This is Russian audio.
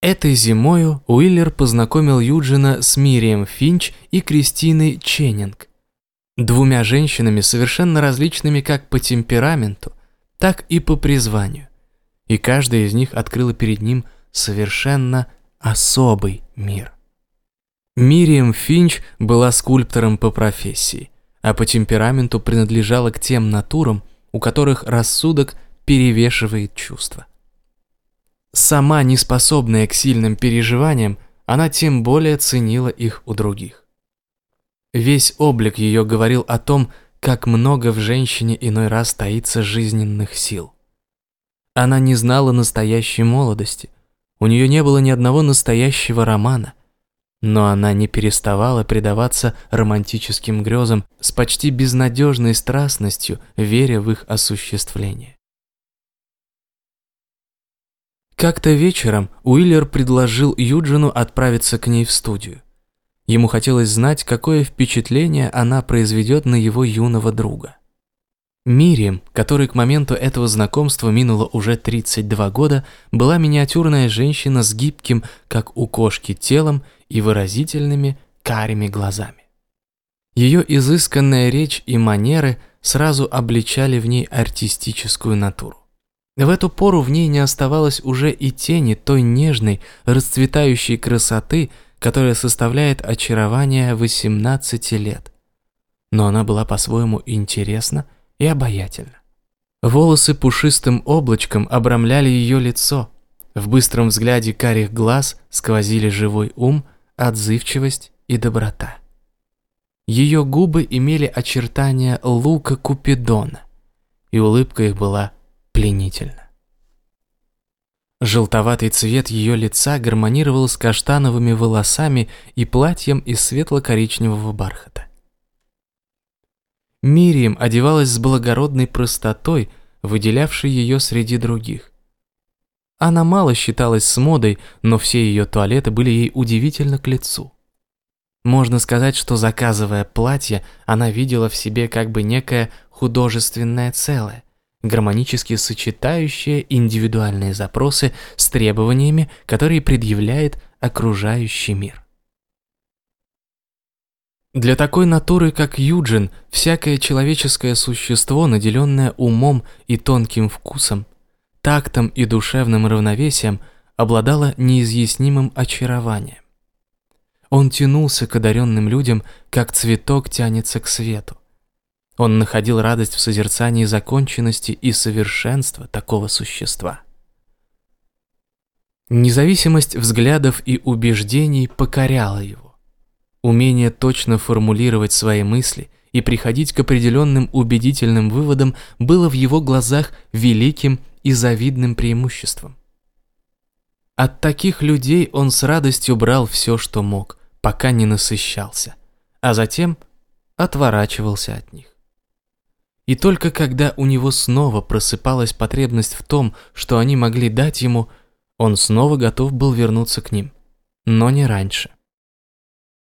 Этой зимою Уиллер познакомил Юджина с Мирием Финч и Кристиной Ченнинг, двумя женщинами совершенно различными как по темпераменту, так и по призванию. И каждая из них открыла перед ним совершенно особый мир. Мирием Финч была скульптором по профессии, а по темпераменту принадлежала к тем натурам, у которых рассудок перевешивает чувства. Сама неспособная к сильным переживаниям, она тем более ценила их у других. Весь облик ее говорил о том, как много в женщине иной раз таится жизненных сил. Она не знала настоящей молодости, у нее не было ни одного настоящего романа, но она не переставала предаваться романтическим грезам с почти безнадежной страстностью, веря в их осуществление. Как-то вечером Уиллер предложил Юджину отправиться к ней в студию. Ему хотелось знать, какое впечатление она произведет на его юного друга. Мирием, которой к моменту этого знакомства минуло уже 32 года, была миниатюрная женщина с гибким, как у кошки, телом и выразительными карими глазами. Ее изысканная речь и манеры сразу обличали в ней артистическую натуру. В эту пору в ней не оставалось уже и тени той нежной, расцветающей красоты, которая составляет очарование 18 лет. Но она была по-своему интересна и обаятельна. Волосы пушистым облачком обрамляли ее лицо. В быстром взгляде карих глаз сквозили живой ум, отзывчивость и доброта. Ее губы имели очертания лука Купидона, и улыбка их была пленительно. Желтоватый цвет ее лица гармонировал с каштановыми волосами и платьем из светло-коричневого бархата. Мирием одевалась с благородной простотой, выделявшей ее среди других. Она мало считалась с модой, но все ее туалеты были ей удивительно к лицу. Можно сказать, что заказывая платье, она видела в себе как бы некое художественное целое, гармонически сочетающее индивидуальные запросы с требованиями, которые предъявляет окружающий мир. Для такой натуры, как Юджин, всякое человеческое существо, наделенное умом и тонким вкусом, тактом и душевным равновесием, обладало неизъяснимым очарованием. Он тянулся к одаренным людям, как цветок тянется к свету. Он находил радость в созерцании законченности и совершенства такого существа. Независимость взглядов и убеждений покоряла его. Умение точно формулировать свои мысли и приходить к определенным убедительным выводам было в его глазах великим и завидным преимуществом. От таких людей он с радостью брал все, что мог, пока не насыщался, а затем отворачивался от них. И только когда у него снова просыпалась потребность в том, что они могли дать ему, он снова готов был вернуться к ним, но не раньше.